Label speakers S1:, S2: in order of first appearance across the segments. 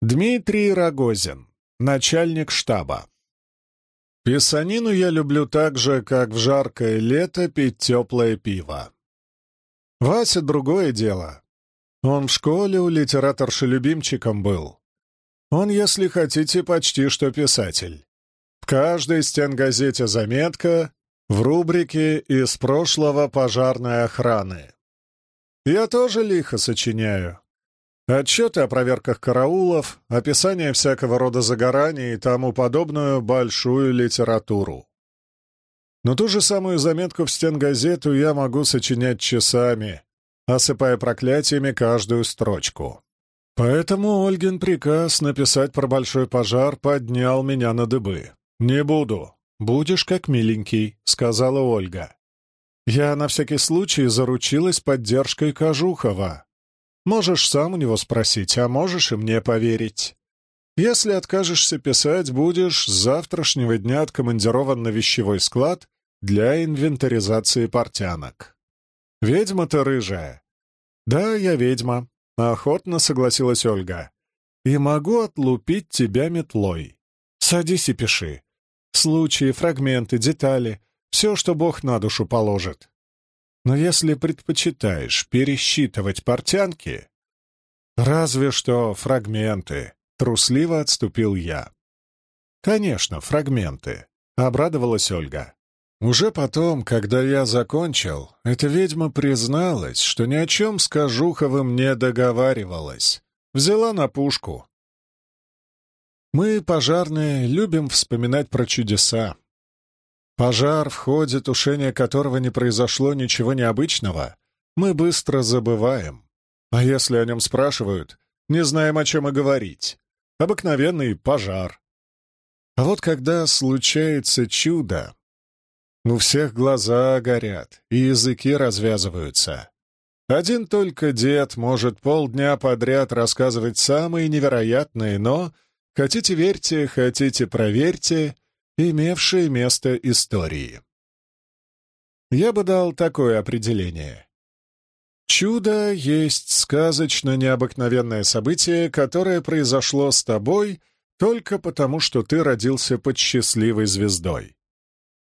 S1: Дмитрий Рогозин, начальник штаба. Писанину я люблю так же, как в жаркое лето пить теплое пиво. Вася — другое дело. Он в школе у литераторши любимчиком был. Он, если хотите, почти что писатель. В каждой стенгазете заметка в рубрике «Из прошлого пожарной охраны». Я тоже лихо сочиняю. Отчеты о проверках караулов, описание всякого рода загораний и тому подобную большую литературу. Но ту же самую заметку в стенгазету я могу сочинять часами, осыпая проклятиями каждую строчку. Поэтому Ольгин приказ написать про большой пожар поднял меня на дыбы. «Не буду. Будешь как миленький», — сказала Ольга. Я на всякий случай заручилась поддержкой Кожухова. Можешь сам у него спросить, а можешь и мне поверить. Если откажешься писать, будешь с завтрашнего дня откомандирован на вещевой склад для инвентаризации портянок. Ведьма-то рыжая. Да, я ведьма, охотно согласилась Ольга. И могу отлупить тебя метлой. Садись и пиши. Случаи, фрагменты, детали — все, что Бог на душу положит. Но если предпочитаешь пересчитывать портянки, разве что фрагменты, трусливо отступил я. Конечно, фрагменты, обрадовалась Ольга. Уже потом, когда я закончил, эта ведьма призналась, что ни о чем с Кожуховым не договаривалась. Взяла на пушку. Мы, пожарные, любим вспоминать про чудеса. Пожар, в ходе тушения которого не произошло ничего необычного, мы быстро забываем. А если о нем спрашивают, не знаем, о чем и говорить. Обыкновенный пожар. А вот когда случается чудо, у всех глаза горят, и языки развязываются. Один только дед может полдня подряд рассказывать самые невероятные, но, хотите верьте, хотите проверьте, имевшие место истории. Я бы дал такое определение. Чудо есть сказочно необыкновенное событие, которое произошло с тобой только потому, что ты родился под счастливой звездой.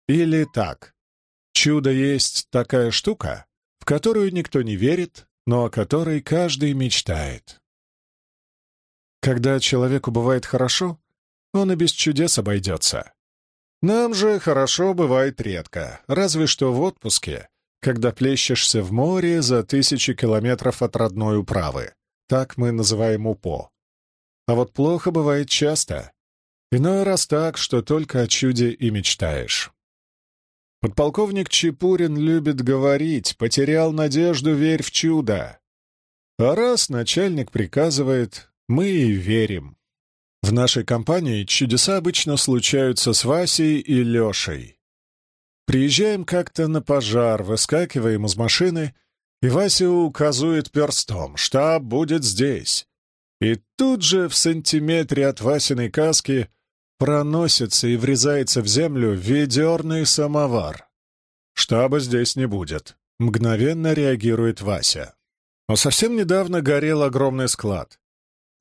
S1: Или так. Чудо есть такая штука, в которую никто не верит, но о которой каждый мечтает. Когда человеку бывает хорошо, он и без чудес обойдется. Нам же хорошо бывает редко, разве что в отпуске, когда плещешься в море за тысячи километров от родной управы. Так мы называем УПО. А вот плохо бывает часто. Иной раз так, что только о чуде и мечтаешь. Подполковник Чепурин любит говорить «потерял надежду, верь в чудо». А раз начальник приказывает, мы и верим. В нашей компании чудеса обычно случаются с Васей и Лешей. Приезжаем как-то на пожар, выскакиваем из машины, и Вася указывает перстом «Штаб будет здесь». И тут же в сантиметре от Васиной каски проносится и врезается в землю ведерный самовар. «Штаба здесь не будет», — мгновенно реагирует Вася. Но совсем недавно горел огромный склад.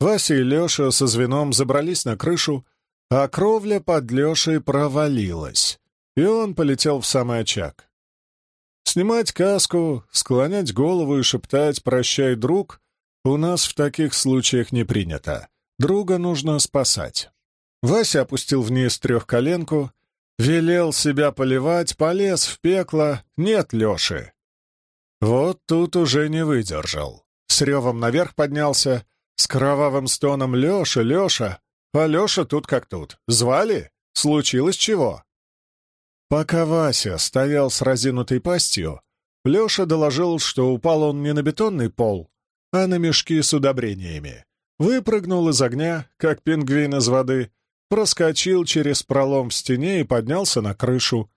S1: Вася и Леша со звеном забрались на крышу, а кровля под Лешей провалилась, и он полетел в самый очаг. Снимать каску, склонять голову и шептать «Прощай, друг» у нас в таких случаях не принято. Друга нужно спасать. Вася опустил вниз трехколенку, велел себя поливать, полез в пекло, нет Леши. Вот тут уже не выдержал. С ревом наверх поднялся — с кровавым стоном «Леша, Леша!» А Леша тут как тут. Звали? Случилось чего? Пока Вася стоял с разинутой пастью, Леша доложил, что упал он не на бетонный пол, а на мешки с удобрениями. Выпрыгнул из огня, как пингвин из воды, проскочил через пролом в стене и поднялся на крышу.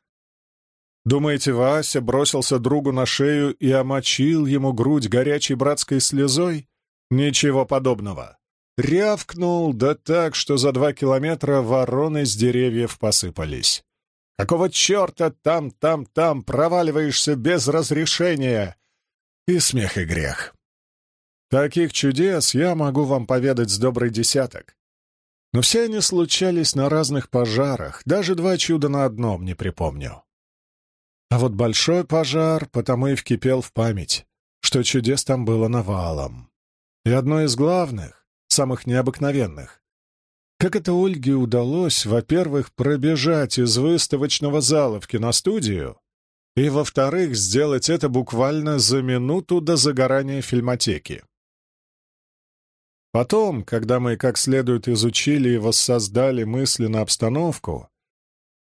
S1: Думаете, Вася бросился другу на шею и омочил ему грудь горячей братской слезой? Ничего подобного. Рявкнул, да так, что за два километра вороны с деревьев посыпались. Какого черта там, там, там проваливаешься без разрешения? И смех, и грех. Таких чудес я могу вам поведать с добрый десяток. Но все они случались на разных пожарах, даже два чуда на одном не припомню. А вот большой пожар потому и вкипел в память, что чудес там было навалом. И одно из главных, самых необыкновенных. Как это Ольге удалось, во-первых, пробежать из выставочного зала в киностудию, и, во-вторых, сделать это буквально за минуту до загорания фильмотеки. Потом, когда мы как следует изучили и воссоздали мысленно обстановку,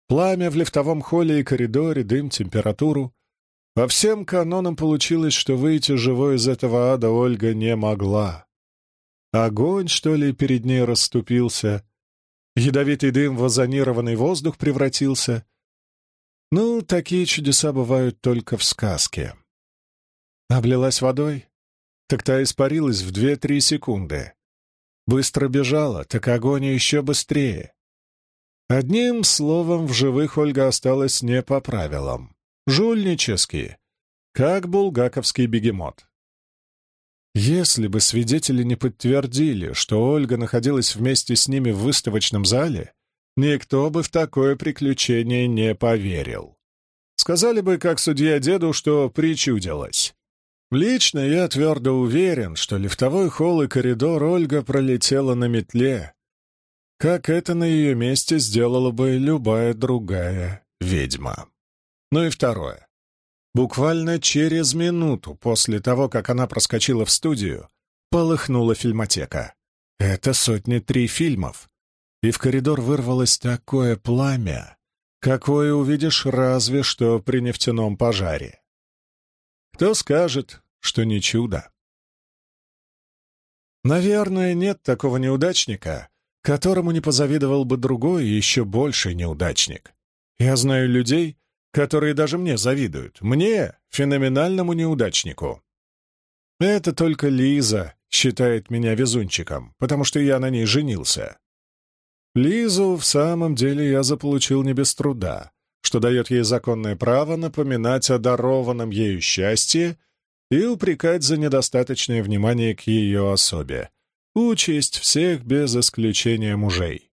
S1: пламя в лифтовом холле и коридоре, дым, температуру, по всем канонам получилось, что выйти живой из этого ада Ольга не могла. Огонь, что ли, перед ней расступился, ядовитый дым в озонированный воздух превратился. Ну, такие чудеса бывают только в сказке. Облилась водой? так та испарилась в две-три секунды. Быстро бежала, так огонь еще быстрее. Одним словом, в живых Ольга осталась не по правилам. Жульнически, как булгаковский бегемот. Если бы свидетели не подтвердили, что Ольга находилась вместе с ними в выставочном зале, никто бы в такое приключение не поверил. Сказали бы, как судья деду, что причудилось. Лично я твердо уверен, что лифтовой холл и коридор Ольга пролетела на метле, как это на ее месте сделала бы любая другая ведьма. Ну и второе. Буквально через минуту после того, как она проскочила в студию, полыхнула фильмотека. Это сотни три фильмов. И в коридор вырвалось такое пламя, какое увидишь разве что при нефтяном пожаре. Кто скажет, что не чудо? Наверное, нет такого неудачника, которому не позавидовал бы другой еще больший неудачник. Я знаю людей, которые даже мне завидуют. Мне, феноменальному неудачнику. Это только Лиза считает меня везунчиком, потому что я на ней женился. Лизу в самом деле я заполучил не без труда, что дает ей законное право напоминать о дарованном ею счастье и упрекать за недостаточное внимание к ее особе, участь всех без исключения мужей.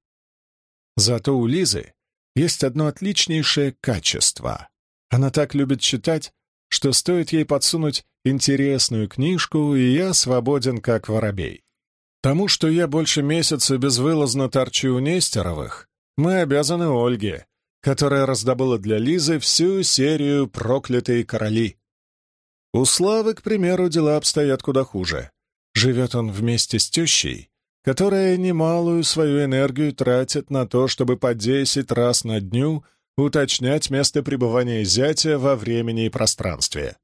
S1: Зато у Лизы есть одно отличнейшее качество. Она так любит читать, что стоит ей подсунуть интересную книжку, и я свободен как воробей. Тому, что я больше месяца безвылазно торчу у Нестеровых, мы обязаны Ольге, которая раздобыла для Лизы всю серию «Проклятые короли». У Славы, к примеру, дела обстоят куда хуже. Живет он вместе с тещей, которая немалую свою энергию тратит на то, чтобы по десять раз на дню уточнять место пребывания зятя во времени и пространстве.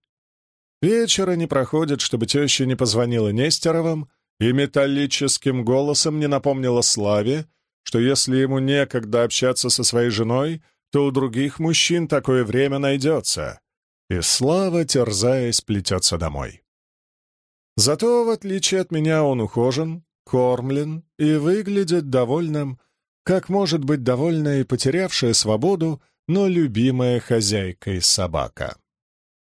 S1: Вечера не проходит, чтобы теща не позвонила Нестеровым и металлическим голосом не напомнила Славе, что если ему некогда общаться со своей женой, то у других мужчин такое время найдется. И Слава, терзаясь, плетется домой. Зато, в отличие от меня, он ухожен, кормлен и выглядит довольным, как может быть довольна и потерявшая свободу, но любимая хозяйкой собака.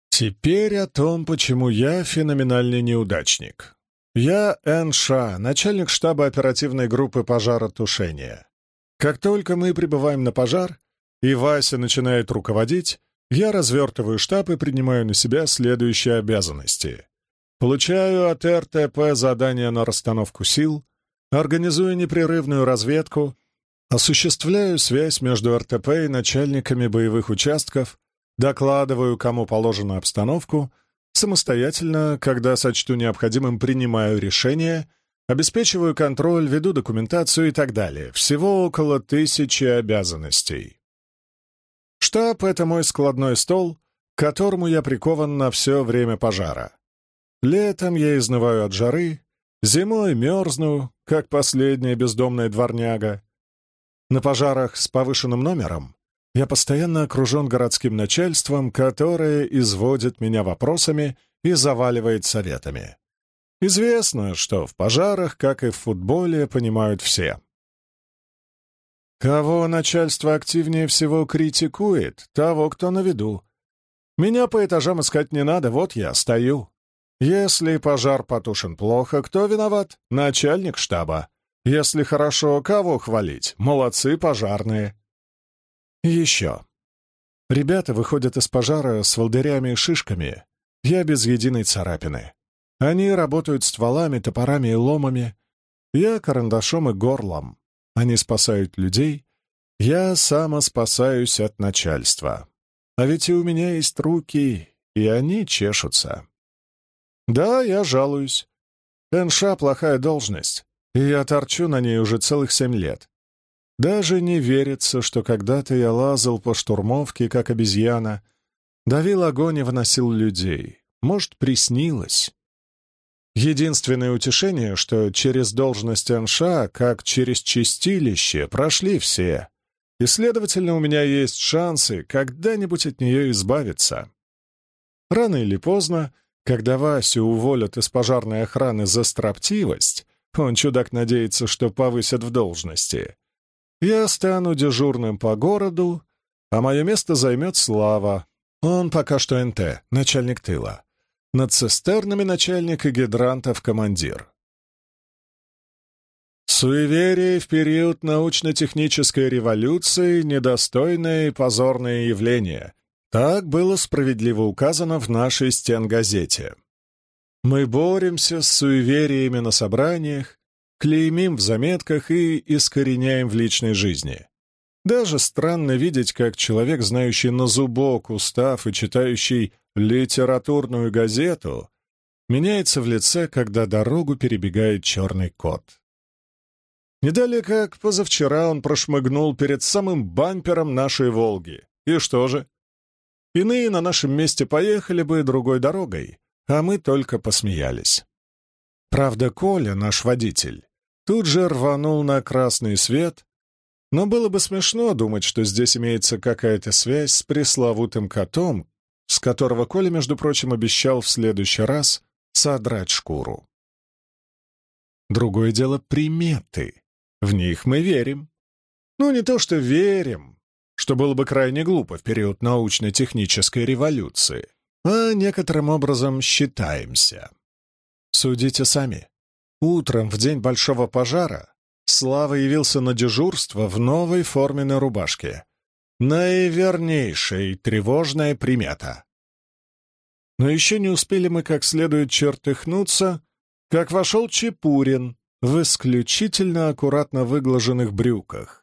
S1: Теперь о том, почему я феноменальный неудачник. Я Эн Ша, начальник штаба оперативной группы пожаротушения. Как только мы прибываем на пожар, и Вася начинает руководить, я развертываю штаб и принимаю на себя следующие обязанности. Получаю от РТП задание на расстановку сил, организую непрерывную разведку, осуществляю связь между РТП и начальниками боевых участков, докладываю, кому положено обстановку — Самостоятельно, когда сочту необходимым, принимаю решения, обеспечиваю контроль, веду документацию и так далее. Всего около тысячи обязанностей. Штаб — это мой складной стол, к которому я прикован на все время пожара. Летом я изнываю от жары, зимой мерзну, как последняя бездомная дворняга. На пожарах с повышенным номером я постоянно окружен городским начальством, которое изводит меня вопросами и заваливает советами. Известно, что в пожарах, как и в футболе, понимают все. Кого начальство активнее всего критикует, того, кто на виду. Меня по этажам искать не надо, вот я стою. Если пожар потушен плохо, кто виноват? Начальник штаба. Если хорошо, кого хвалить? Молодцы пожарные. Еще. Ребята выходят из пожара с волдырями и шишками. Я без единой царапины. Они работают стволами, топорами и ломами. Я карандашом и горлом. Они спасают людей. Я самоспасаюсь от начальства. А ведь и у меня есть руки, и они чешутся. Да, я жалуюсь. НШ — плохая должность, и я торчу на ней уже целых семь лет. Даже не верится, что когда-то я лазал по штурмовке, как обезьяна, давил огонь и выносил людей. Может, приснилось. Единственное утешение, что через должность НШ, как через чистилище, прошли все, и, следовательно, у меня есть шансы когда-нибудь от нее избавиться. Рано или поздно когда Васю уволят из пожарной охраны за строптивость, он, чудак, надеется, что повысят в должности. Я стану дежурным по городу, а мое место займет Слава. Он пока что НТ, начальник тыла. Над цистернами начальник и гидрантов командир. Суеверие в период научно-технической революции — недостойное и позорное явление, так было справедливо указано в нашей стенгазете. Мы боремся с суевериями на собраниях, клеймим в заметках и искореняем в личной жизни. Даже странно видеть, как человек, знающий на зубок устав и читающий литературную газету, меняется в лице, когда дорогу перебегает черный кот. Не далее как позавчера он прошмыгнул перед самым бампером нашей «Волги». И что же? Иные на нашем месте поехали бы другой дорогой, а мы только посмеялись. Правда, Коля, наш водитель, тут же рванул на красный свет, но было бы смешно думать, что здесь имеется какая-то связь с пресловутым котом, с которого Коля, между прочим, обещал в следующий раз содрать шкуру. Другое дело — приметы. В них мы верим. Ну, не то что верим, что было бы крайне глупо в период научно-технической революции, а некоторым образом считаемся. Судите сами. Утром, в день большого пожара, Слава явился на дежурство в новой форменной рубашке. Наивернейшая тревожная примета. Но еще не успели мы как следует чертыхнуться, как вошел Чепурин в исключительно аккуратно выглаженных брюках.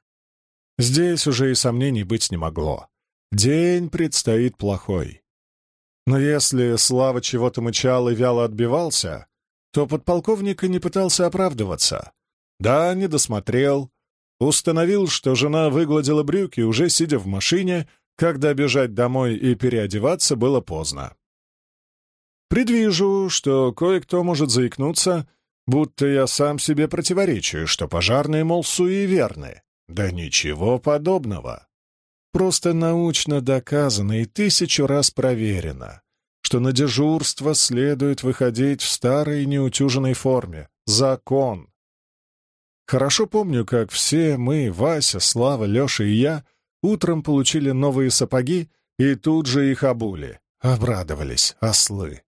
S1: Здесь уже и сомнений быть не могло. День предстоит плохой. Но если Слава чего-то мычал и вяло отбивался, то подполковник и не пытался оправдываться. Да, не досмотрел. Установил, что жена выгладила брюки, уже сидя в машине, когда бежать домой и переодеваться было поздно. Предвижу, что кое-кто может заикнуться, будто я сам себе противоречу, что пожарные, мол, суеверны. Да ничего подобного. Просто научно доказано и тысячу раз проверено, что на дежурство следует выходить в старой неутюженной форме. Закон. Хорошо помню, как все мы, Вася, Слава, Леша и я, утром получили новые сапоги и тут же их обули. Обрадовались, ослы.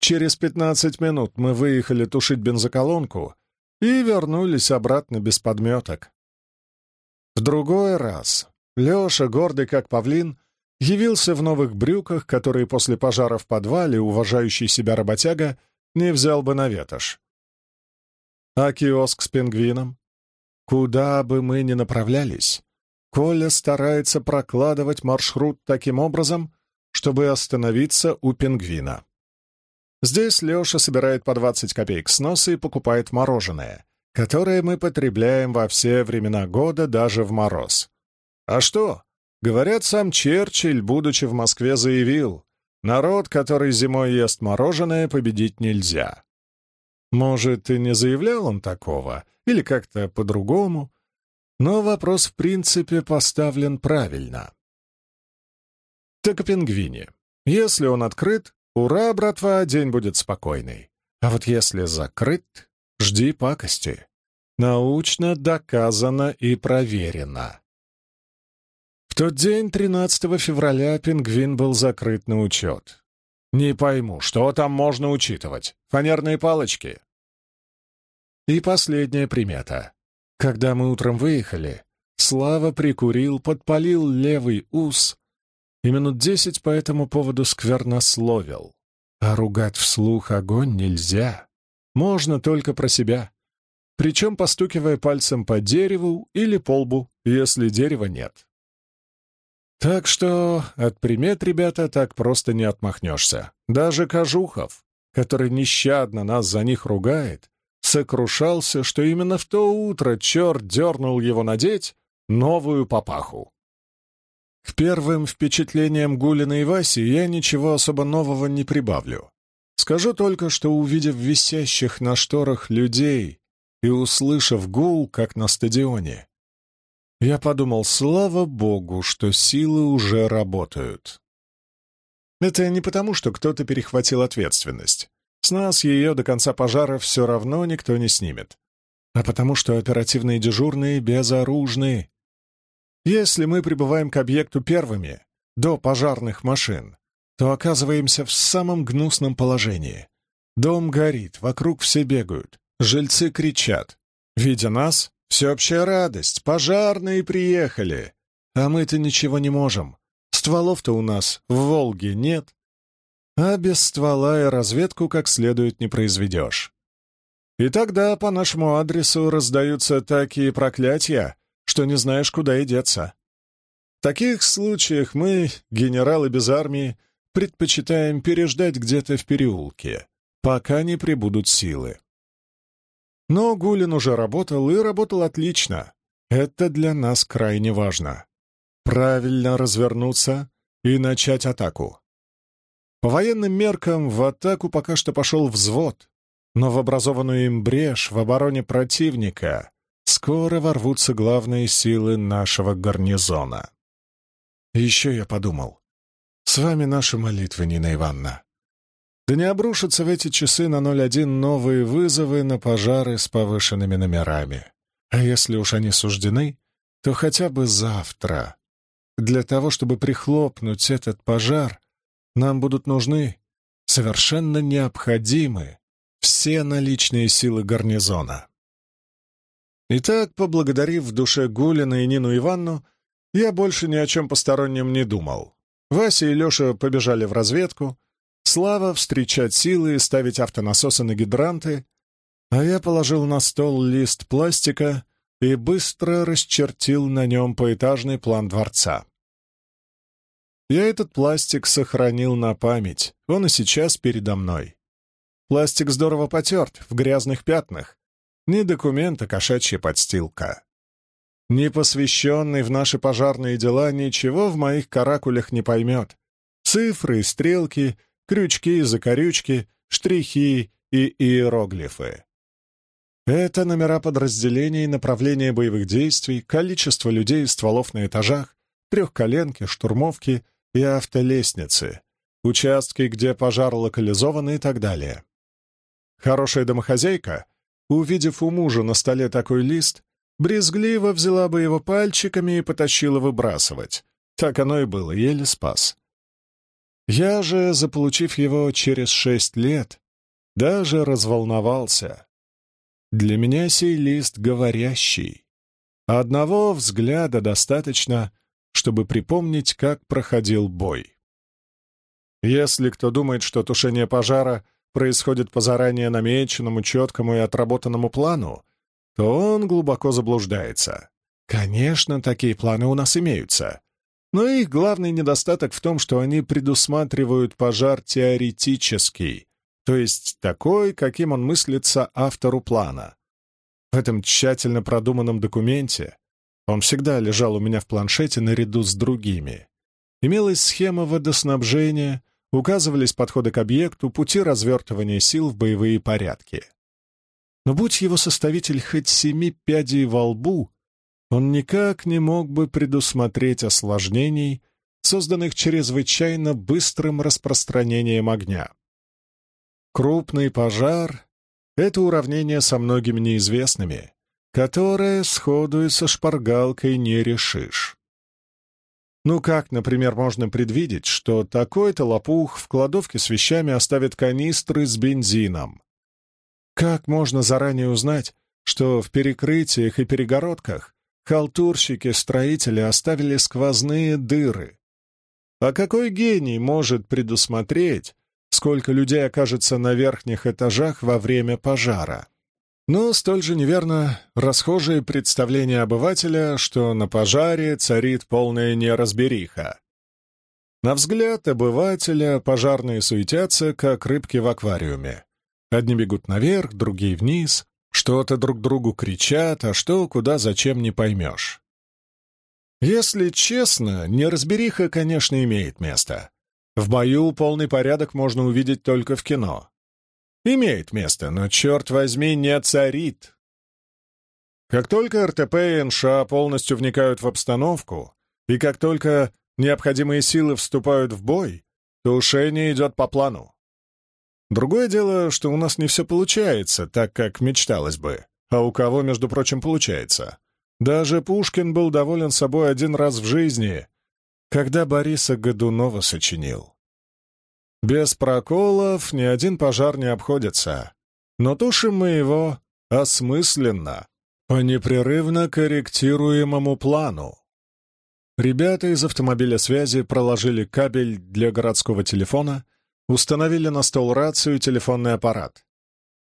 S1: Через пятнадцать минут мы выехали тушить бензоколонку и вернулись обратно без подметок. В другой раз Леша, гордый как павлин, явился в новых брюках, которые после пожара в подвале уважающий себя работяга не взял бы на ветошь. А киоск с пингвином? Куда бы мы ни направлялись, Коля старается прокладывать маршрут таким образом, чтобы остановиться у пингвина. Здесь Леша собирает по 20 копеек с носа и покупает мороженое, которое мы потребляем во все времена года, даже в мороз. А что? Говорят, сам Черчилль, будучи в Москве, заявил, народ, который зимой ест мороженое, победить нельзя. Может, и не заявлял он такого, или как-то по-другому, но вопрос в принципе поставлен правильно. Так о пингвине. Если он открыт, ура, братва, день будет спокойный. А вот если закрыт, жди пакости научно доказано и проверено. В тот день, 13 февраля, пингвин был закрыт на учет. Не пойму, что там можно учитывать? Фанерные палочки? И последняя примета. Когда мы утром выехали, Слава прикурил, подпалил левый ус и минут десять по этому поводу сквернословил. А ругать вслух огонь нельзя. Можно только про себя. Причем постукивая пальцем по дереву или по лбу, если дерева нет. Так что от примет, ребята, так просто не отмахнешься. Даже Кожухов, который нещадно нас за них ругает, сокрушался, что именно в то утро черт дернул его надеть новую папаху. К первым впечатлениям Гулина и Васи я ничего особо нового не прибавлю. Скажу только, что, увидев висящих на шторах людей и услышав гул, как на стадионе, я подумал, слава богу, что силы уже работают. Это не потому, что кто-то перехватил ответственность. С нас ее до конца пожара все равно никто не снимет. А потому что оперативные дежурные безоружны. Если мы прибываем к объекту первыми, до пожарных машин, то оказываемся в самом гнусном положении. Дом горит, вокруг все бегают, жильцы кричат. Видя нас, всеобщая радость, пожарные приехали. А мы-то ничего не можем. Стволов-то у нас в Волге нет. А без ствола и разведку как следует не произведешь. И тогда по нашему адресу раздаются такие проклятия, что не знаешь, куда и деться. В таких случаях мы, генералы без армии, предпочитаем переждать где-то в переулке, пока не прибудут силы. Но Гулин уже работал и работал отлично. Это для нас крайне важно. Правильно развернуться и начать атаку. По военным меркам в атаку пока что пошел взвод, но в образованную им брешь в обороне противника Скоро ворвутся главные силы нашего гарнизона. еще я подумал. С вами наши молитвы, Нина Ивановна. Да не обрушатся в эти часы на 01 новые вызовы на пожары с повышенными номерами. А если уж они суждены, то хотя бы завтра. Для того, чтобы прихлопнуть этот пожар, нам будут нужны, совершенно необходимы, все наличные силы гарнизона. Итак, поблагодарив в душе Гулина и Нину Иванну, я больше ни о чем постороннем не думал. Вася и Леша побежали в разведку, Слава встречать силы и ставить автонасосы на гидранты, а я положил на стол лист пластика и быстро расчертил на нем поэтажный план дворца. Я этот пластик сохранил на память, он и сейчас передо мной. Пластик здорово потерт, в грязных пятнах, не документ, а кошачья подстилка. Непосвященный в наши пожарные дела ничего в моих каракулях не поймет. Цифры, стрелки, крючки, закорючки, штрихи и иероглифы. Это номера подразделений, направления боевых действий, количество людей, стволов на этажах, трехколенки, штурмовки и автолестницы, участки, где пожар локализован и так далее. Хорошая домохозяйка — увидев у мужа на столе такой лист, брезгливо взяла бы его пальчиками и потащила выбрасывать. Так оно и было, еле спас. Я же, заполучив его через шесть лет, даже разволновался. Для меня сей лист говорящий. Одного взгляда достаточно, чтобы припомнить, как проходил бой. Если кто думает, что тушение пожара — происходит по заранее намеченному, четкому и отработанному плану, то он глубоко заблуждается. Конечно, такие планы у нас имеются. Но их главный недостаток в том, что они предусматривают пожар теоретический, то есть такой, каким он мыслится автору плана. В этом тщательно продуманном документе он всегда лежал у меня в планшете наряду с другими. Имелась схема водоснабжения, указывались подходы к объекту, пути развертывания сил в боевые порядки. Но будь его составитель хоть семи пядей во лбу, он никак не мог бы предусмотреть осложнений, созданных чрезвычайно быстрым распространением огня. Крупный пожар — это уравнение со многими неизвестными, которое сходу и со шпаргалкой не решишь. Ну как, например, можно предвидеть, что такой-то лопух в кладовке с вещами оставит канистры с бензином? Как можно заранее узнать, что в перекрытиях и перегородках халтурщики-строители оставили сквозные дыры? А какой гений может предусмотреть, сколько людей окажется на верхних этажах во время пожара? Но столь же неверно расхожее представление обывателя, что на пожаре царит полная неразбериха. На взгляд обывателя пожарные суетятся, как рыбки в аквариуме. Одни бегут наверх, другие вниз, что-то друг другу кричат, а что, куда, зачем не поймешь. Если честно, неразбериха, конечно, имеет место. В бою полный порядок можно увидеть только в кино. Имеет место, но, черт возьми, не царит. Как только РТП и НША полностью вникают в обстановку, и как только необходимые силы вступают в бой, тушение идет по плану. Другое дело, что у нас не все получается так, как мечталось бы, а у кого, между прочим, получается. Даже Пушкин был доволен собой один раз в жизни, когда Бориса Годунова сочинил. Без проколов ни один пожар не обходится, но тушим мы его осмысленно, по непрерывно корректируемому плану. Ребята из автомобиля связи проложили кабель для городского телефона, установили на стол рацию и телефонный аппарат.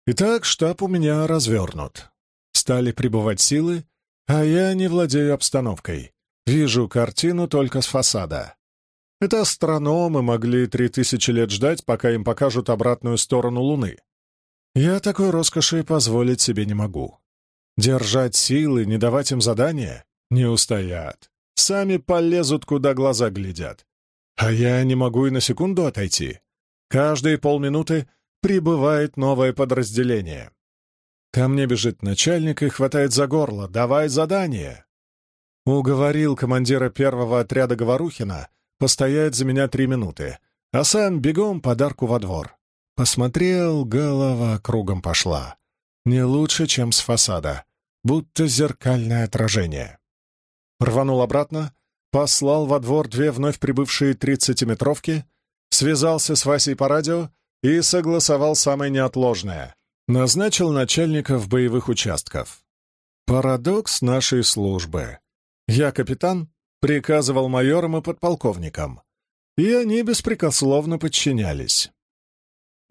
S1: Итак, штаб у меня развернут. Стали прибывать силы, а я не владею обстановкой. Вижу картину только с фасада. Это астрономы могли три тысячи лет ждать, пока им покажут обратную сторону Луны. Я такой роскоши позволить себе не могу. Держать силы, не давать им задания — не устоят. Сами полезут, куда глаза глядят. А я не могу и на секунду отойти. Каждые полминуты прибывает новое подразделение. Ко мне бежит начальник и хватает за горло. «Давай задание!» Уговорил командира первого отряда Говорухина постоять за меня три минуты, а сам бегом подарку во двор. Посмотрел, голова кругом пошла. Не лучше, чем с фасада, будто зеркальное отражение. Рванул обратно, послал во двор две вновь прибывшие тридцатиметровки, связался с Васей по радио и согласовал самое неотложное. Назначил начальников боевых участков. Парадокс нашей службы. Я капитан, приказывал майорам и подполковникам, и они беспрекословно подчинялись.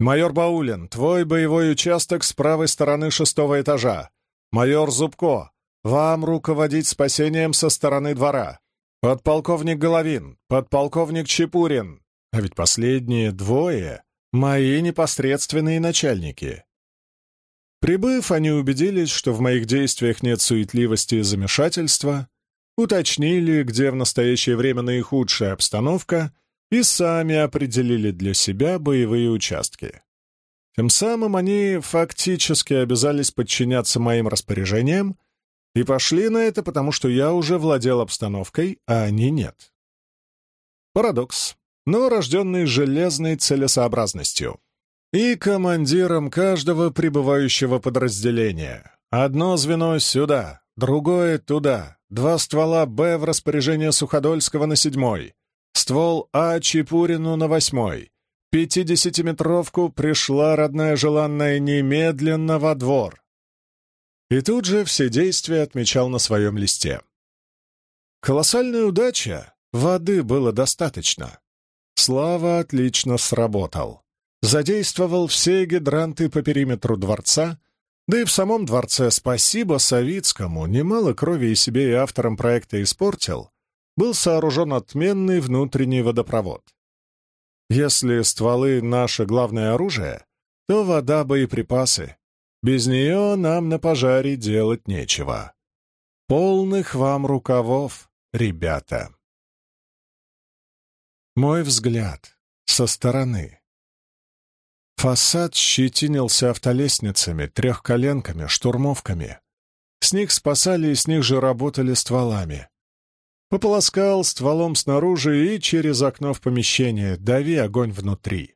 S1: «Майор Баулин, твой боевой участок с правой стороны шестого этажа. Майор Зубко, вам руководить спасением со стороны двора. Подполковник Головин, подполковник Чепурин. А ведь последние двое — мои непосредственные начальники». Прибыв, они убедились, что в моих действиях нет суетливости и замешательства, уточнили, где в настоящее время наихудшая обстановка, и сами определили для себя боевые участки. Тем самым они фактически обязались подчиняться моим распоряжениям и пошли на это, потому что я уже владел обстановкой, а они нет. Парадокс, но рожденный железной целесообразностью. И командиром каждого прибывающего подразделения. Одно звено сюда, другое туда, Два ствола «Б» в распоряжение Суходольского на седьмой, ствол «А» Чепурину на восьмой. Пятидесятиметровку пришла родная желанная немедленно во двор. И тут же все действия отмечал на своем листе. Колоссальная удача, воды было достаточно. Слава отлично сработал. Задействовал все гидранты по периметру дворца — да и в самом дворце спасибо Савицкому, немало крови и себе и авторам проекта испортил, был сооружен отменный внутренний водопровод. Если стволы — наше главное оружие, то вода — боеприпасы. Без нее нам на пожаре делать нечего. Полных вам рукавов, ребята. Мой взгляд со стороны. Фасад щетинился автолестницами, трехколенками, штурмовками. С них спасали и с них же работали стволами. Пополоскал стволом снаружи и через окно в помещение, дави огонь внутри.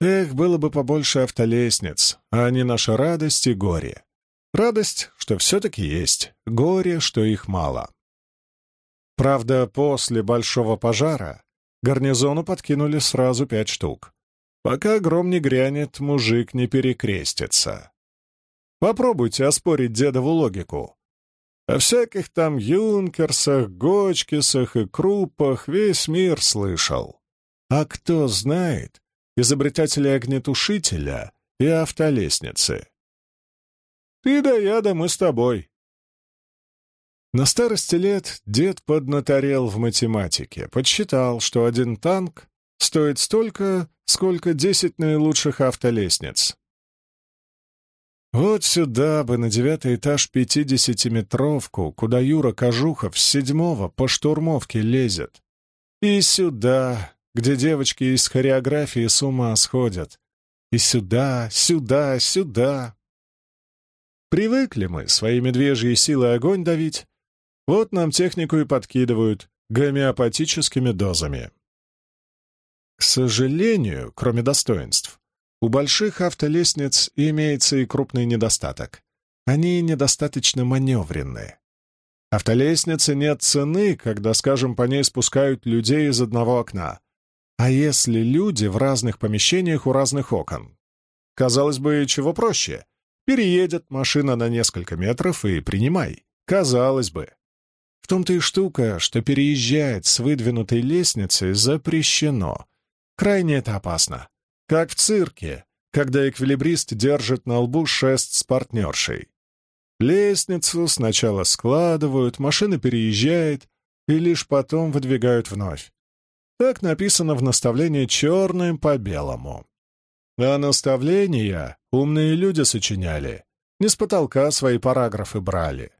S1: Эх, было бы побольше автолестниц, а не наша радость и горе. Радость, что все-таки есть, горе, что их мало. Правда, после большого пожара гарнизону подкинули сразу пять штук. Пока гром не грянет, мужик не перекрестится. Попробуйте оспорить дедову логику. О всяких там юнкерсах, гочкисах и крупах весь мир слышал. А кто знает изобретателя огнетушителя и автолестницы? Ты да я, да мы с тобой. На старости лет дед поднаторел в математике, подсчитал, что один танк стоит столько, сколько десять наилучших автолестниц. Вот сюда бы, на девятый этаж пятидесятиметровку, куда Юра Кожухов с седьмого по штурмовке лезет. И сюда, где девочки из хореографии с ума сходят. И сюда, сюда, сюда. Привыкли мы свои медвежьи силы огонь давить. Вот нам технику и подкидывают гомеопатическими дозами. К сожалению, кроме достоинств, у больших автолестниц имеется и крупный недостаток. Они недостаточно маневренные. Автолестнице нет цены, когда, скажем, по ней спускают людей из одного окна. А если люди в разных помещениях у разных окон? Казалось бы, чего проще? Переедет машина на несколько метров и принимай. Казалось бы. Том-то и штука, что переезжать с выдвинутой лестницы запрещено. Крайне это опасно. Как в цирке, когда эквилибрист держит на лбу шест с партнершей. Лестницу сначала складывают, машина переезжает и лишь потом выдвигают вновь. Так написано в наставлении черным по белому. А наставления умные люди сочиняли, не с потолка свои параграфы брали.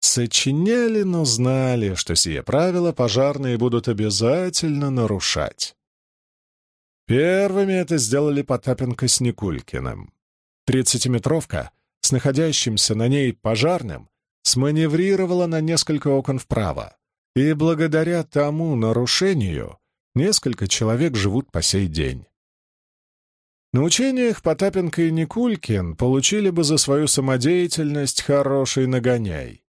S1: Сочиняли, но знали, что сие правила пожарные будут обязательно нарушать. Первыми это сделали Потапенко с Никулькиным. Тридцатиметровка с находящимся на ней пожарным сманеврировала на несколько окон вправо, и благодаря тому нарушению несколько человек живут по сей день. На учениях Потапенко и Никулькин получили бы за свою самодеятельность хороший нагоняй.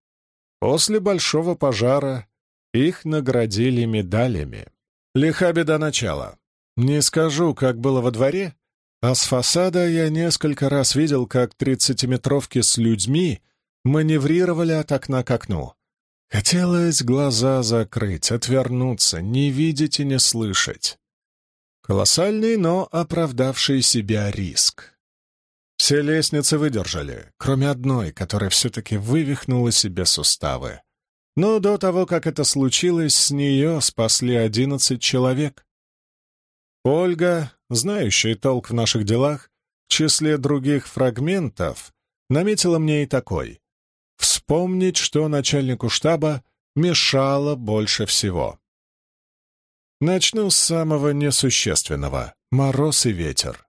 S1: После большого пожара их наградили медалями. Лиха беда начала. Не скажу, как было во дворе, а с фасада я несколько раз видел, как тридцатиметровки с людьми маневрировали от окна к окну. Хотелось глаза закрыть, отвернуться, не видеть и не слышать. Колоссальный, но оправдавший себя риск. Все лестницы выдержали, кроме одной, которая все-таки вывихнула себе суставы. Но до того, как это случилось, с нее спасли одиннадцать человек. Ольга, знающая толк в наших делах, в числе других фрагментов, наметила мне и такой. Вспомнить, что начальнику штаба мешало больше всего. Начну с самого несущественного — мороз и ветер.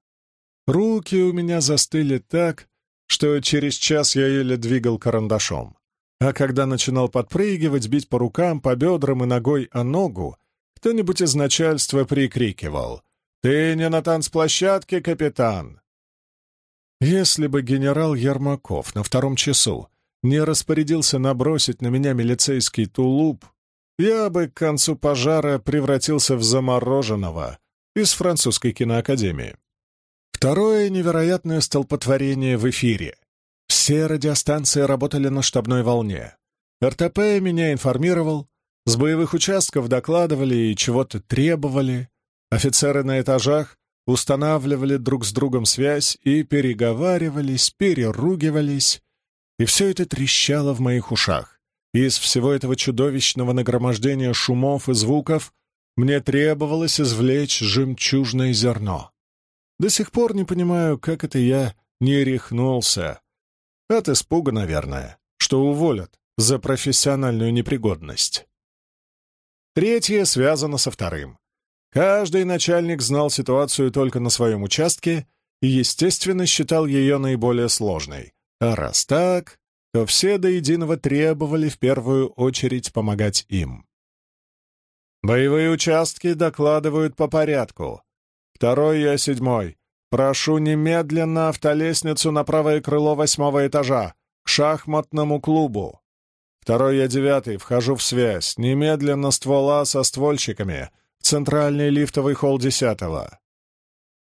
S1: Руки у меня застыли так, что через час я еле двигал карандашом. А когда начинал подпрыгивать, бить по рукам, по бедрам и ногой о ногу, кто-нибудь из начальства прикрикивал «Ты не на танцплощадке, капитан!» Если бы генерал Ермаков на втором часу не распорядился набросить на меня милицейский тулуп, я бы к концу пожара превратился в замороженного из французской киноакадемии. Второе невероятное столпотворение в эфире. Все радиостанции работали на штабной волне. РТП меня информировал, с боевых участков докладывали и чего-то требовали. Офицеры на этажах устанавливали друг с другом связь и переговаривались, переругивались, и все это трещало в моих ушах. И из всего этого чудовищного нагромождения шумов и звуков мне требовалось извлечь жемчужное зерно. До сих пор не понимаю, как это я не рехнулся. От испуга, наверное, что уволят за профессиональную непригодность. Третье связано со вторым. Каждый начальник знал ситуацию только на своем участке и, естественно, считал ее наиболее сложной. А раз так, то все до единого требовали в первую очередь помогать им. Боевые участки докладывают по порядку. Второй я седьмой. Прошу немедленно автолестницу на правое крыло восьмого этажа, к шахматному клубу. Второй я девятый, вхожу в связь. Немедленно ствола со ствольщиками. Центральный лифтовый холл десятого.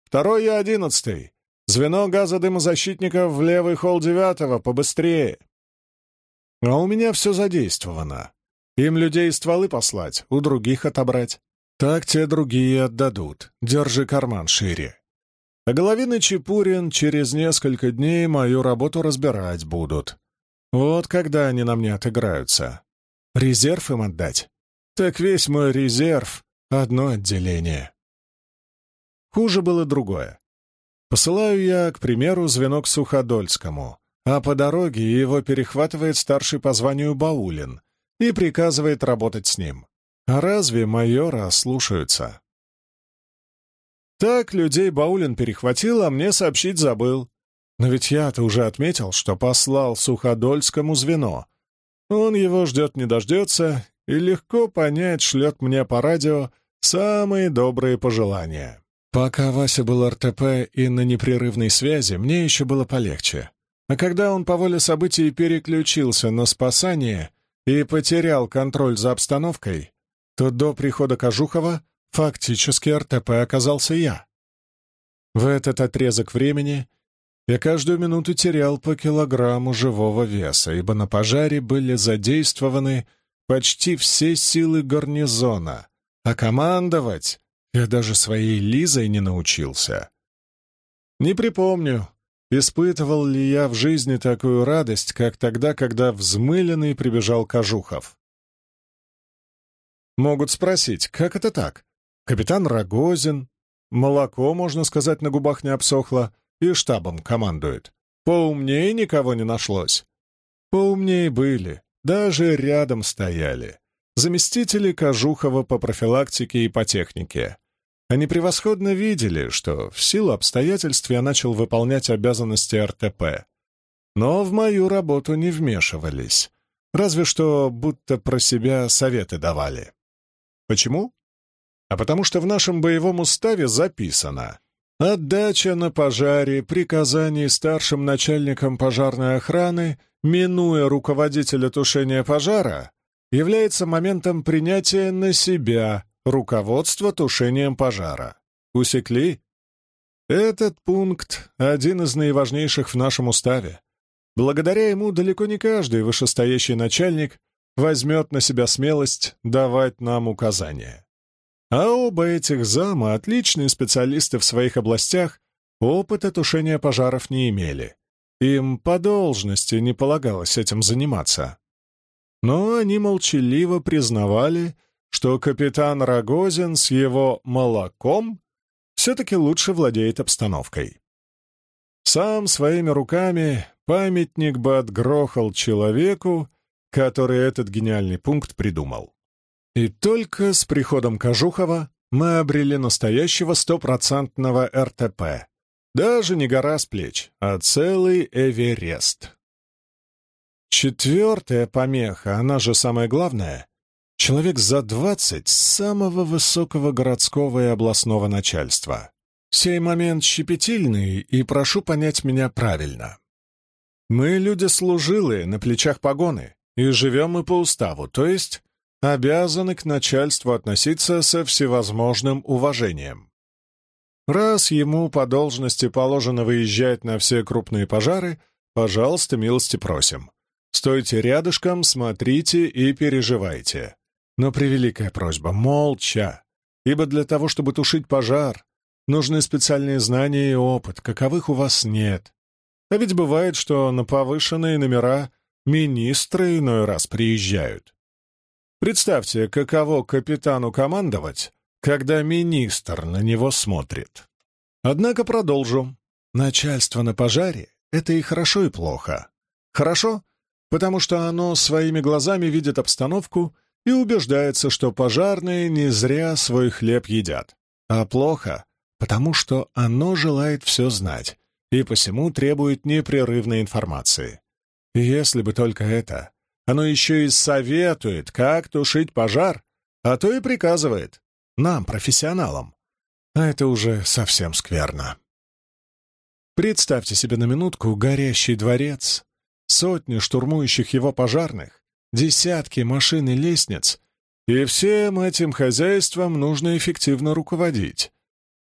S1: Второй я одиннадцатый. Звено газодымозащитников в левый холл девятого, побыстрее. А у меня все задействовано. Им людей стволы послать, у других отобрать. Так те другие отдадут. Держи карман шире. А Головин и Чепурин через несколько дней мою работу разбирать будут. Вот когда они на мне отыграются. Резерв им отдать? Так весь мой резерв — одно отделение. Хуже было другое. Посылаю я, к примеру, звено к Суходольскому, а по дороге его перехватывает старший по званию Баулин и приказывает работать с ним. А разве майора слушаются? Так людей Баулин перехватил, а мне сообщить забыл. Но ведь я-то уже отметил, что послал Суходольскому звено. Он его ждет не дождется и легко понять шлет мне по радио самые добрые пожелания. Пока Вася был РТП и на непрерывной связи, мне еще было полегче. А когда он по воле событий переключился на спасание и потерял контроль за обстановкой, то до прихода Кожухова фактически РТП оказался я. В этот отрезок времени я каждую минуту терял по килограмму живого веса, ибо на пожаре были задействованы почти все силы гарнизона, а командовать я даже своей Лизой не научился. Не припомню, испытывал ли я в жизни такую радость, как тогда, когда взмыленный прибежал Кожухов. Могут спросить, как это так? Капитан Рогозин, молоко, можно сказать, на губах не обсохло, и штабом командует. Поумнее никого не нашлось. Поумнее были, даже рядом стояли. Заместители Кожухова по профилактике и по технике. Они превосходно видели, что в силу обстоятельств я начал выполнять обязанности РТП. Но в мою работу не вмешивались. Разве что будто про себя советы давали. Почему? А потому что в нашем боевом уставе записано Отдача на пожаре приказаний старшим начальникам пожарной охраны, минуя руководителя тушения пожара, является моментом принятия на себя руководства тушением пожара. Усекли? Этот пункт — один из наиважнейших в нашем уставе. Благодаря ему далеко не каждый вышестоящий начальник возьмет на себя смелость давать нам указания. А оба этих зама, отличные специалисты в своих областях, опыта тушения пожаров не имели. Им по должности не полагалось этим заниматься. Но они молчаливо признавали, что капитан Рогозин с его молоком все-таки лучше владеет обстановкой. Сам своими руками памятник бы отгрохал человеку, который этот гениальный пункт придумал. И только с приходом Кожухова мы обрели настоящего стопроцентного РТП. Даже не гора с плеч, а целый Эверест. Четвертая помеха, она же самая главная, человек за двадцать самого высокого городского и областного начальства. Сей момент щепетильный, и прошу понять меня правильно. Мы люди служилые, на плечах погоны, и живем мы по уставу, то есть обязаны к начальству относиться со всевозможным уважением. Раз ему по должности положено выезжать на все крупные пожары, пожалуйста, милости просим. Стойте рядышком, смотрите и переживайте. Но превеликая просьба — молча, ибо для того, чтобы тушить пожар, нужны специальные знания и опыт, каковых у вас нет. А ведь бывает, что на повышенные номера министры иной раз приезжают. Представьте, каково капитану командовать, когда министр на него смотрит. Однако продолжу. Начальство на пожаре — это и хорошо, и плохо. Хорошо, потому что оно своими глазами видит обстановку и убеждается, что пожарные не зря свой хлеб едят. А плохо, потому что оно желает все знать и посему требует непрерывной информации. Если бы только это, оно еще и советует, как тушить пожар, а то и приказывает. Нам, профессионалам. А это уже совсем скверно. Представьте себе на минутку горящий дворец, сотни штурмующих его пожарных, десятки машин и лестниц, и всем этим хозяйством нужно эффективно руководить,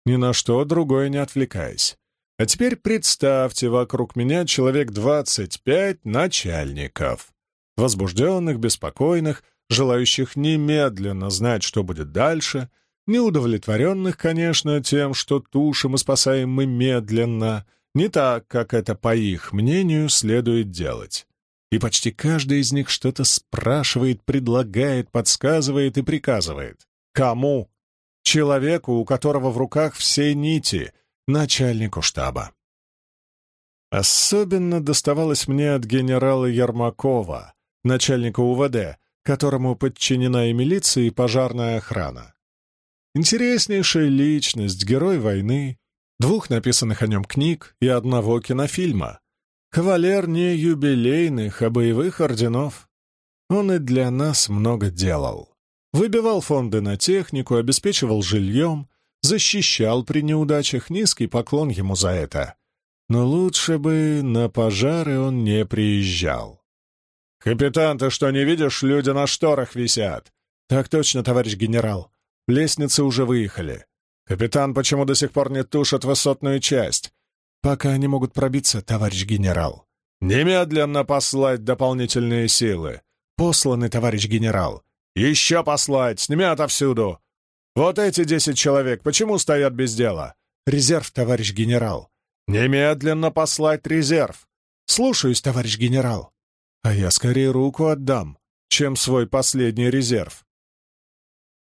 S1: ни на что другое не отвлекаясь. А теперь представьте вокруг меня человек двадцать пять начальников, возбужденных, беспокойных, желающих немедленно знать, что будет дальше, неудовлетворенных, конечно, тем, что тушим и спасаем мы медленно, не так, как это, по их мнению, следует делать. И почти каждый из них что-то спрашивает, предлагает, подсказывает и приказывает. Кому? Человеку, у которого в руках все нити, начальнику штаба. Особенно доставалось мне от генерала Ермакова, начальника УВД, которому подчинена и милиция, и пожарная охрана. Интереснейшая личность, герой войны, двух написанных о нем книг и одного кинофильма. Кавалер не юбилейных, а боевых орденов. Он и для нас много делал. Выбивал фонды на технику, обеспечивал жильем, защищал при неудачах, низкий поклон ему за это. Но лучше бы на пожары он не приезжал. «Капитан, ты что, не видишь, люди на шторах висят?» «Так точно, товарищ генерал. Лестницы уже выехали. Капитан, почему до сих пор не тушат высотную часть?» «Пока они могут пробиться, товарищ генерал». «Немедленно послать дополнительные силы». «Посланы, товарищ генерал». «Еще послать! Сними отовсюду!» «Вот эти десять человек, почему стоят без дела?» «Резерв, товарищ генерал». «Немедленно послать резерв!» «Слушаюсь, товарищ генерал». А я скорее руку отдам, чем свой последний резерв.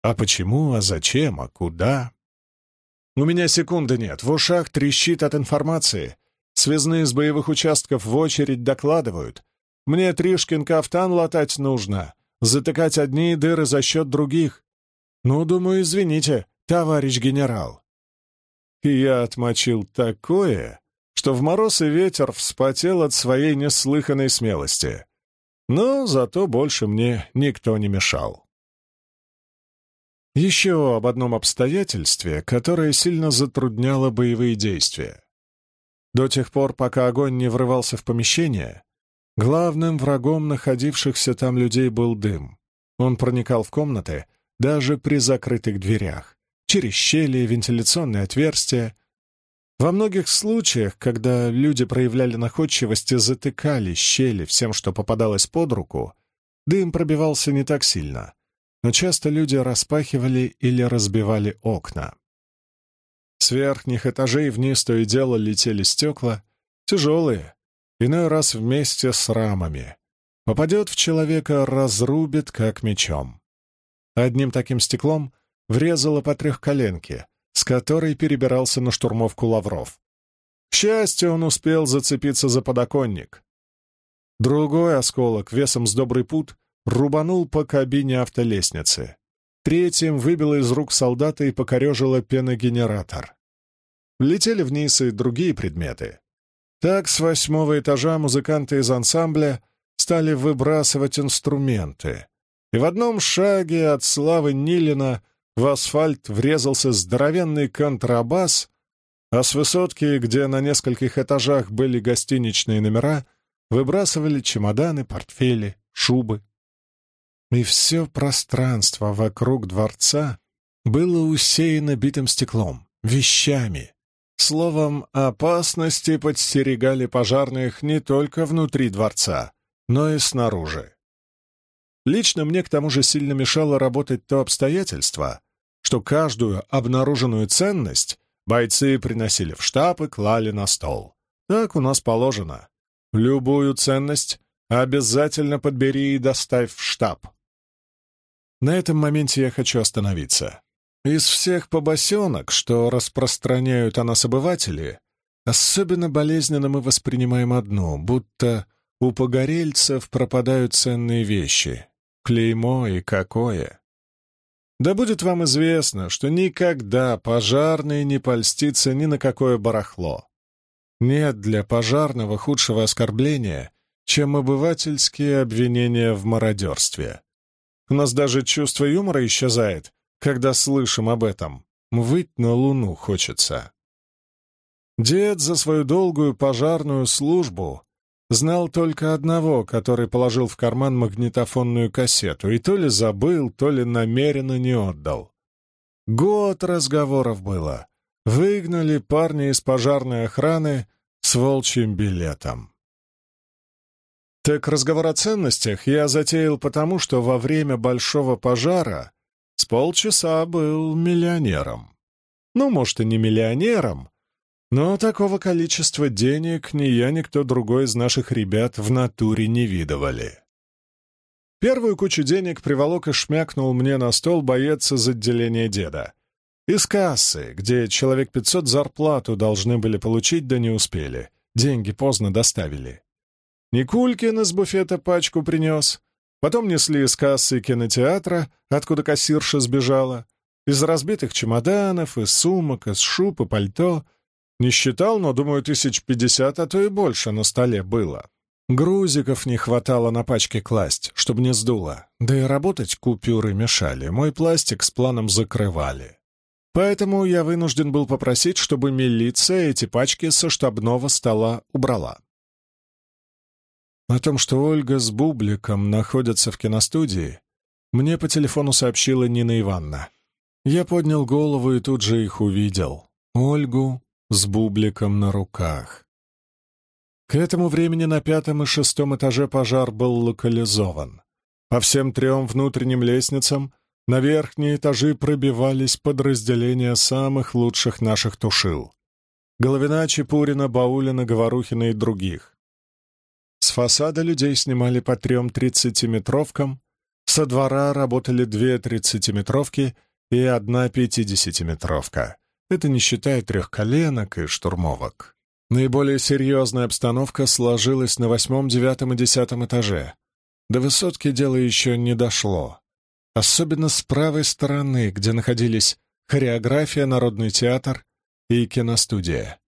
S1: А почему, а зачем, а куда? У меня секунды нет, в ушах трещит от информации. Связные с боевых участков в очередь докладывают. Мне Тришкин кафтан латать нужно, затыкать одни дыры за счет других. Ну, думаю, извините, товарищ генерал. И я отмочил такое, что в мороз и ветер вспотел от своей неслыханной смелости. Но зато больше мне никто не мешал. Еще об одном обстоятельстве, которое сильно затрудняло боевые действия. До тех пор, пока огонь не врывался в помещение, главным врагом находившихся там людей был дым. Он проникал в комнаты даже при закрытых дверях, через щели, вентиляционные отверстия, во многих случаях, когда люди проявляли находчивость и затыкали щели всем, что попадалось под руку, дым пробивался не так сильно, но часто люди распахивали или разбивали окна. С верхних этажей вниз то и дело летели стекла, тяжелые, иной раз вместе с рамами. Попадет в человека, разрубит, как мечом. Одним таким стеклом врезало по трехколенке, с которой перебирался на штурмовку Лавров. К счастью, он успел зацепиться за подоконник. Другой осколок весом с добрый пут рубанул по кабине автолестницы. Третьим выбило из рук солдата и покорежило пеногенератор. Летели вниз и другие предметы. Так с восьмого этажа музыканты из ансамбля стали выбрасывать инструменты. И в одном шаге от славы Нилина в асфальт врезался здоровенный контрабас, а с высотки, где на нескольких этажах были гостиничные номера, выбрасывали чемоданы, портфели, шубы. И все пространство вокруг дворца было усеяно битым стеклом, вещами. Словом, опасности подстерегали пожарных не только внутри дворца, но и снаружи. Лично мне к тому же сильно мешало работать то обстоятельство, что каждую обнаруженную ценность бойцы приносили в штаб и клали на стол. Так у нас положено. Любую ценность обязательно подбери и доставь в штаб. На этом моменте я хочу остановиться. Из всех побосенок, что распространяют о нас обыватели, особенно болезненно мы воспринимаем одну, будто у погорельцев пропадают ценные вещи. Клеймо и какое. Да будет вам известно, что никогда пожарный не польстится ни на какое барахло. Нет для пожарного худшего оскорбления, чем обывательские обвинения в мародерстве. У нас даже чувство юмора исчезает, когда слышим об этом. Выть на луну хочется. Дед за свою долгую пожарную службу знал только одного, который положил в карман магнитофонную кассету и то ли забыл, то ли намеренно не отдал. Год разговоров было. Выгнали парня из пожарной охраны с волчьим билетом. Так разговор о ценностях я затеял потому, что во время большого пожара с полчаса был миллионером. Ну, может, и не миллионером, но такого количества денег ни я, ни кто другой из наших ребят в натуре не видывали. Первую кучу денег приволок и шмякнул мне на стол боец из отделения деда. Из кассы, где человек пятьсот зарплату должны были получить, да не успели. Деньги поздно доставили. Никулькин из буфета пачку принес. Потом несли из кассы кинотеатра, откуда кассирша сбежала. Из разбитых чемоданов, из сумок, из шуб и пальто. Не считал, но, думаю, тысяч пятьдесят, а то и больше на столе было. Грузиков не хватало на пачке класть, чтобы не сдуло. Да и работать купюры мешали, мой пластик с планом закрывали. Поэтому я вынужден был попросить, чтобы милиция эти пачки со штабного стола убрала. О том, что Ольга с Бубликом находятся в киностудии, мне по телефону сообщила Нина Ивановна. Я поднял голову и тут же их увидел. Ольгу с Бубликом на руках. К этому времени на пятом и шестом этаже пожар был локализован. По всем трем внутренним лестницам на верхние этажи пробивались подразделения самых лучших наших тушил. Головина, Чепурина, Баулина, Говорухина и других. С фасада людей снимали по трем тридцатиметровкам, со двора работали две тридцатиметровки и одна пятидесятиметровка. Это не считая трехколенок и штурмовок. Наиболее серьезная обстановка сложилась на восьмом, девятом и десятом этаже. До высотки дело еще не дошло. Особенно с правой стороны, где находились хореография, народный театр и киностудия.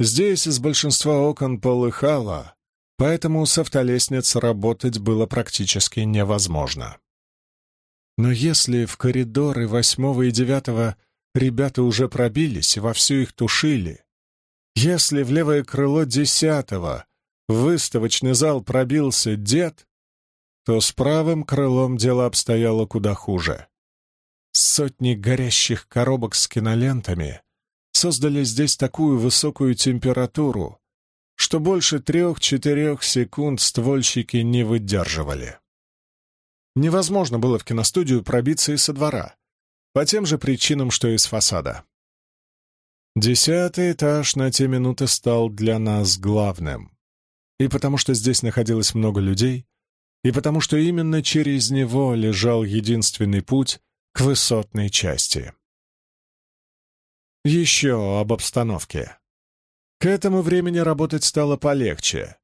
S1: Здесь из большинства окон полыхало, поэтому с автолестниц работать было практически невозможно. Но если в коридоры восьмого и девятого ребята уже пробились вовсю их тушили, если в левое крыло десятого в выставочный зал пробился дед, то с правым крылом дело обстояло куда хуже. Сотни горящих коробок с кинолентами создали здесь такую высокую температуру, что больше трех-четырех секунд ствольщики не выдерживали. Невозможно было в киностудию пробиться и со двора, по тем же причинам, что и с фасада. Десятый этаж на те минуты стал для нас главным. И потому что здесь находилось много людей, и потому что именно через него лежал единственный путь к высотной части. Еще об обстановке. К этому времени работать стало полегче.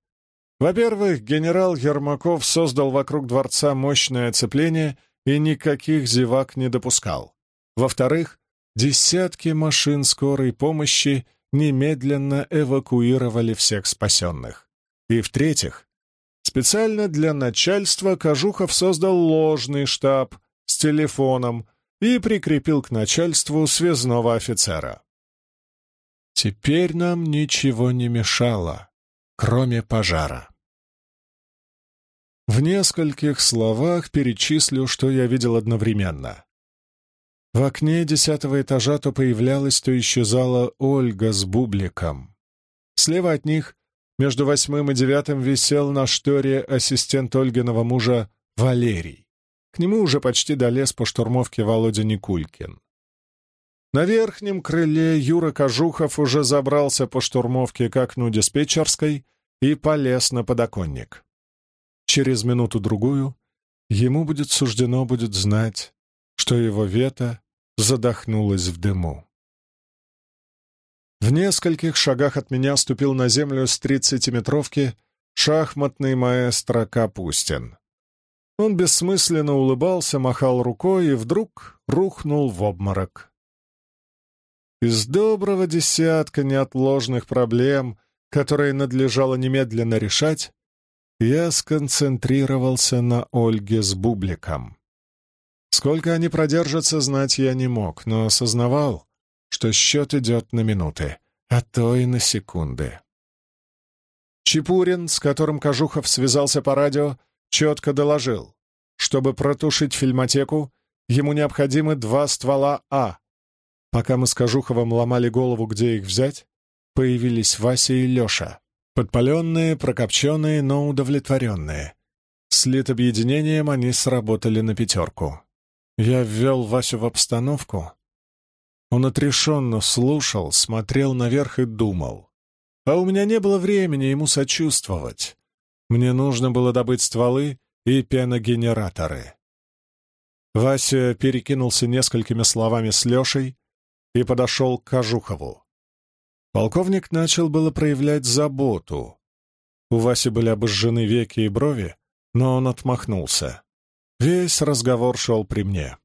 S1: Во-первых, генерал Ермаков создал вокруг дворца мощное оцепление и никаких зевак не допускал. Во-вторых, десятки машин скорой помощи немедленно эвакуировали всех спасенных. И в-третьих, специально для начальства Кожухов создал ложный штаб с телефоном и прикрепил к начальству связного офицера. Теперь нам ничего не мешало, кроме пожара. В нескольких словах перечислю, что я видел одновременно. В окне десятого этажа то появлялась, то исчезала Ольга с бубликом. Слева от них, между восьмым и девятым, висел на шторе ассистент Ольгиного мужа Валерий. К нему уже почти долез по штурмовке Володя Никулькин. На верхнем крыле Юра Кожухов уже забрался по штурмовке к окну диспетчерской и полез на подоконник. Через минуту-другую ему будет суждено будет знать, что его вета задохнулась в дыму. В нескольких шагах от меня ступил на землю с тридцатиметровки шахматный маэстро Капустин. Он бессмысленно улыбался, махал рукой и вдруг рухнул в обморок. Из доброго десятка неотложных проблем, которые надлежало немедленно решать, я сконцентрировался на Ольге с Бубликом. Сколько они продержатся, знать я не мог, но осознавал, что счет идет на минуты, а то и на секунды. Чепурин, с которым Кожухов связался по радио, четко доложил, чтобы протушить фильмотеку, ему необходимы два ствола А. Пока мы с Кожуховым ломали голову, где их взять, появились Вася и Леша. Подпаленные, прокопченные, но удовлетворенные. С литобъединением они сработали на пятерку. Я ввел Васю в обстановку. Он отрешенно слушал, смотрел наверх и думал. А у меня не было времени ему сочувствовать. Мне нужно было добыть стволы и пеногенераторы. Вася перекинулся несколькими словами с Лешей и подошел к Кожухову. Полковник начал было проявлять заботу. У Васи были обожжены веки и брови, но он отмахнулся. Весь разговор шел при мне.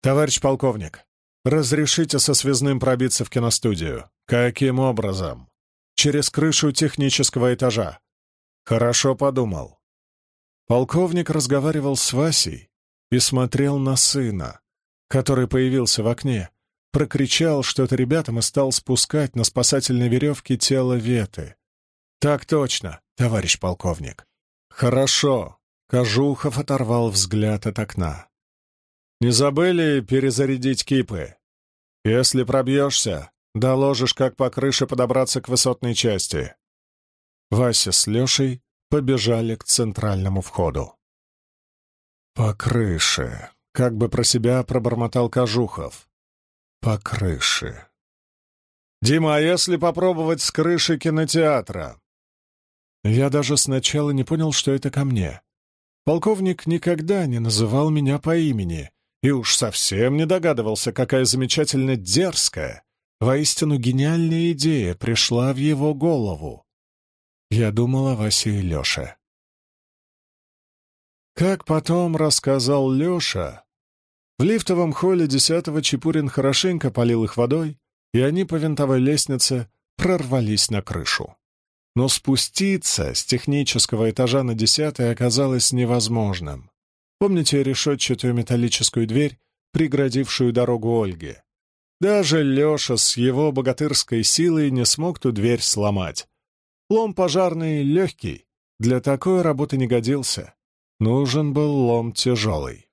S1: «Товарищ полковник, разрешите со связным пробиться в киностудию. Каким образом? Через крышу технического этажа. Хорошо подумал». Полковник разговаривал с Васей и смотрел на сына, который появился в окне, прокричал что-то ребятам и стал спускать на спасательной веревке тело Веты. «Так точно, товарищ полковник». «Хорошо», — Кожухов оторвал взгляд от окна. «Не забыли перезарядить кипы? Если пробьешься, доложишь, как по крыше подобраться к высотной части». Вася с Лешей побежали к центральному входу. «По крыше», — как бы про себя пробормотал Кожухов по крыше. «Дима, а если попробовать с крыши кинотеатра?» Я даже сначала не понял, что это ко мне. Полковник никогда не называл меня по имени и уж совсем не догадывался, какая замечательно дерзкая, воистину гениальная идея пришла в его голову. Я думал о Васе и Леше. Как потом рассказал Леша, в лифтовом холле десятого Чепурин хорошенько полил их водой, и они по винтовой лестнице прорвались на крышу. Но спуститься с технического этажа на десятый оказалось невозможным. Помните решетчатую металлическую дверь, преградившую дорогу Ольге? Даже Леша с его богатырской силой не смог ту дверь сломать. Лом пожарный легкий, для такой работы не годился. Нужен был лом тяжелый.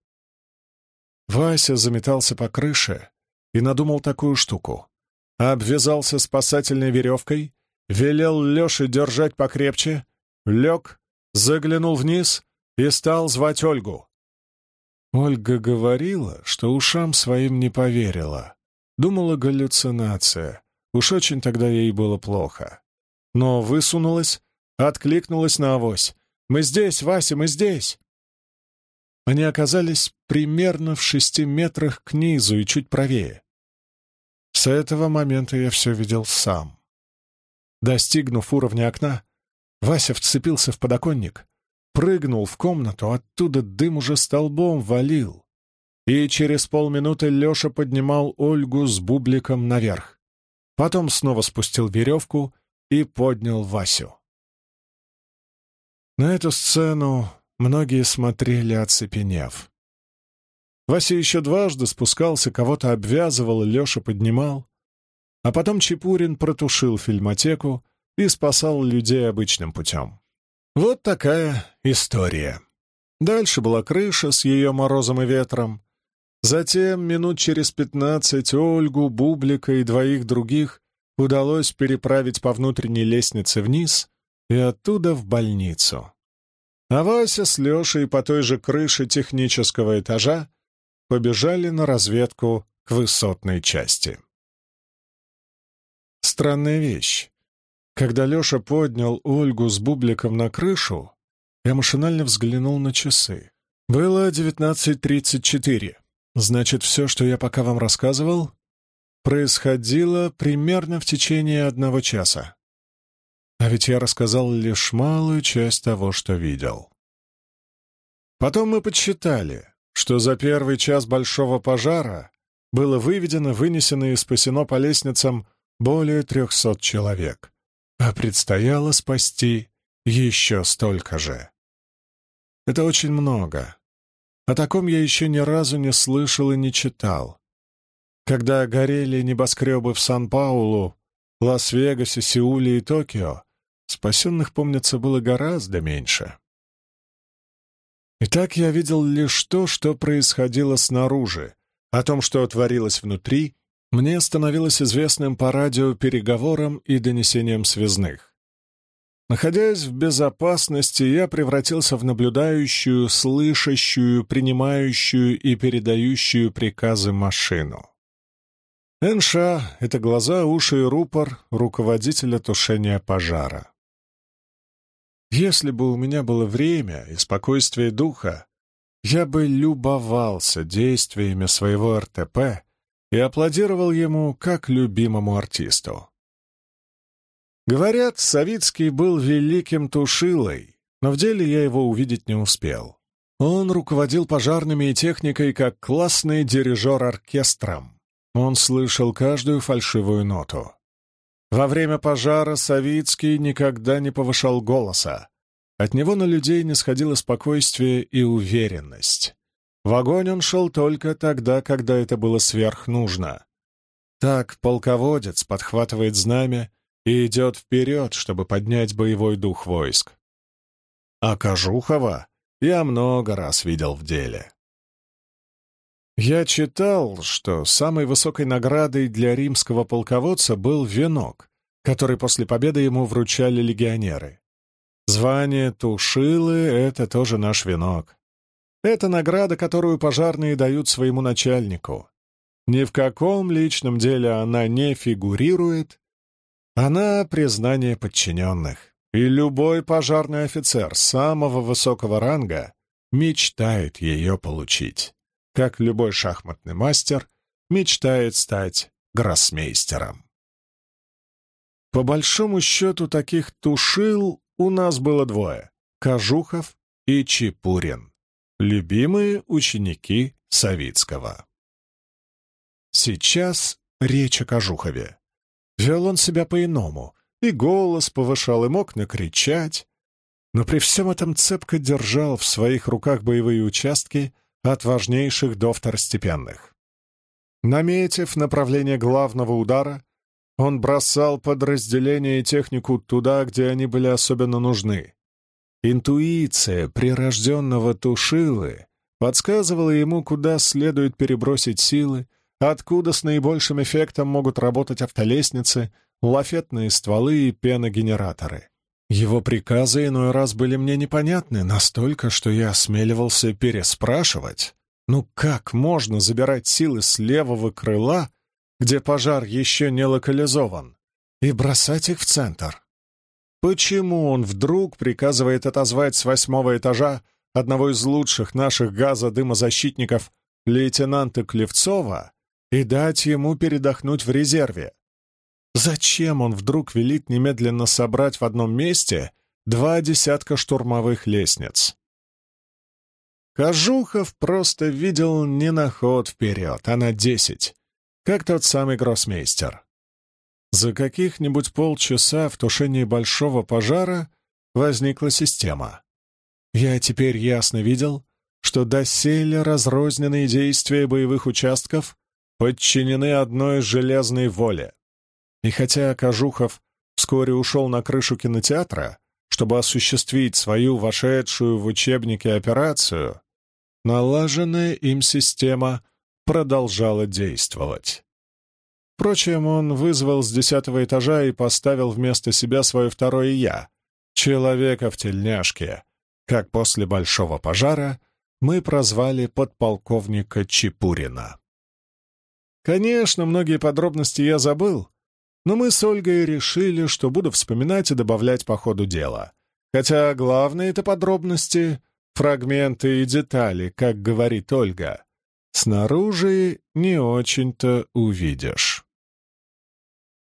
S1: Вася заметался по крыше и надумал такую штуку. Обвязался спасательной веревкой, велел Леше держать покрепче, лег, заглянул вниз и стал звать Ольгу. Ольга говорила, что ушам своим не поверила. Думала галлюцинация. Уж очень тогда ей было плохо. Но высунулась, откликнулась на авось. «Мы здесь, Вася, мы здесь!» Они оказались примерно в шести метрах к низу и чуть правее. С этого момента я все видел сам. Достигнув уровня окна, Вася вцепился в подоконник, прыгнул в комнату, оттуда дым уже столбом валил. И через полминуты Леша поднимал Ольгу с бубликом наверх. Потом снова спустил веревку и поднял Васю. На эту сцену Многие смотрели, оцепенев. Вася еще дважды спускался, кого-то обвязывал, Леша поднимал. А потом Чепурин протушил фильмотеку и спасал людей обычным путем. Вот такая история. Дальше была крыша с ее морозом и ветром. Затем, минут через пятнадцать, Ольгу, Бублика и двоих других удалось переправить по внутренней лестнице вниз и оттуда в больницу. А Вася с Лешей по той же крыше технического этажа побежали на разведку к высотной части. Странная вещь. Когда Леша поднял Ольгу с бубликом на крышу, я машинально взглянул на часы. Было 19.34. Значит, все, что я пока вам рассказывал, происходило примерно в течение одного часа. А ведь я рассказал лишь малую часть того, что видел. Потом мы подсчитали, что за первый час большого пожара было выведено, вынесено и спасено по лестницам более трехсот человек, а предстояло спасти еще столько же. Это очень много. О таком я еще ни разу не слышал и не читал. Когда горели небоскребы в Сан-Паулу, Лас-Вегасе, Сеуле и Токио, Спасенных, помнится, было гораздо меньше. Итак, я видел лишь то, что происходило снаружи. О том, что творилось внутри, мне становилось известным по радиопереговорам и донесениям связных. Находясь в безопасности, я превратился в наблюдающую, слышащую, принимающую и передающую приказы машину. НШ — это глаза, уши и рупор руководителя тушения пожара. Если бы у меня было время и спокойствие духа, я бы любовался действиями своего РТП и аплодировал ему как любимому артисту. Говорят, Савицкий был великим тушилой, но в деле я его увидеть не успел. Он руководил пожарными и техникой как классный дирижер оркестром. Он слышал каждую фальшивую ноту. Во время пожара Савицкий никогда не повышал голоса. От него на людей не сходило спокойствие и уверенность. В огонь он шел только тогда, когда это было сверхнужно. Так полководец подхватывает знамя и идет вперед, чтобы поднять боевой дух войск. А Кожухова я много раз видел в деле. Я читал, что самой высокой наградой для римского полководца был венок, который после победы ему вручали легионеры. Звание Тушилы — это тоже наш венок. Это награда, которую пожарные дают своему начальнику. Ни в каком личном деле она не фигурирует. Она — признание подчиненных. И любой пожарный офицер самого высокого ранга мечтает ее получить как любой шахматный мастер, мечтает стать гроссмейстером. По большому счету, таких тушил у нас было двое — Кожухов и Чепурин, любимые ученики Савицкого. Сейчас речь о Кожухове. Вел он себя по-иному, и голос повышал, и мог накричать, но при всем этом цепко держал в своих руках боевые участки — от важнейших до второстепенных. Наметив направление главного удара, он бросал подразделения и технику туда, где они были особенно нужны. Интуиция прирожденного Тушилы подсказывала ему, куда следует перебросить силы, откуда с наибольшим эффектом могут работать автолестницы, лафетные стволы и пеногенераторы. Его приказы иной раз были мне непонятны настолько, что я осмеливался переспрашивать. Ну как можно забирать силы с левого крыла, где пожар еще не локализован, и бросать их в центр? Почему он вдруг приказывает отозвать с восьмого этажа одного из лучших наших газодымозащитников, лейтенанта Клевцова, и дать ему передохнуть в резерве? Зачем он вдруг велит немедленно собрать в одном месте два десятка штурмовых лестниц? Кожухов просто видел не на ход вперед, а на десять, как тот самый гроссмейстер. За каких-нибудь полчаса в тушении большого пожара возникла система. Я теперь ясно видел, что доселе разрозненные действия боевых участков подчинены одной железной воле и хотя Кожухов вскоре ушел на крышу кинотеатра, чтобы осуществить свою вошедшую в учебники операцию, налаженная им система продолжала действовать. Впрочем, он вызвал с десятого этажа и поставил вместо себя свое второе «я» — человека в тельняшке, как после большого пожара мы прозвали подполковника Чепурина. Конечно, многие подробности я забыл, но мы с Ольгой решили, что буду вспоминать и добавлять по ходу дела. Хотя главные это подробности, фрагменты и детали, как говорит Ольга, снаружи не очень-то увидишь.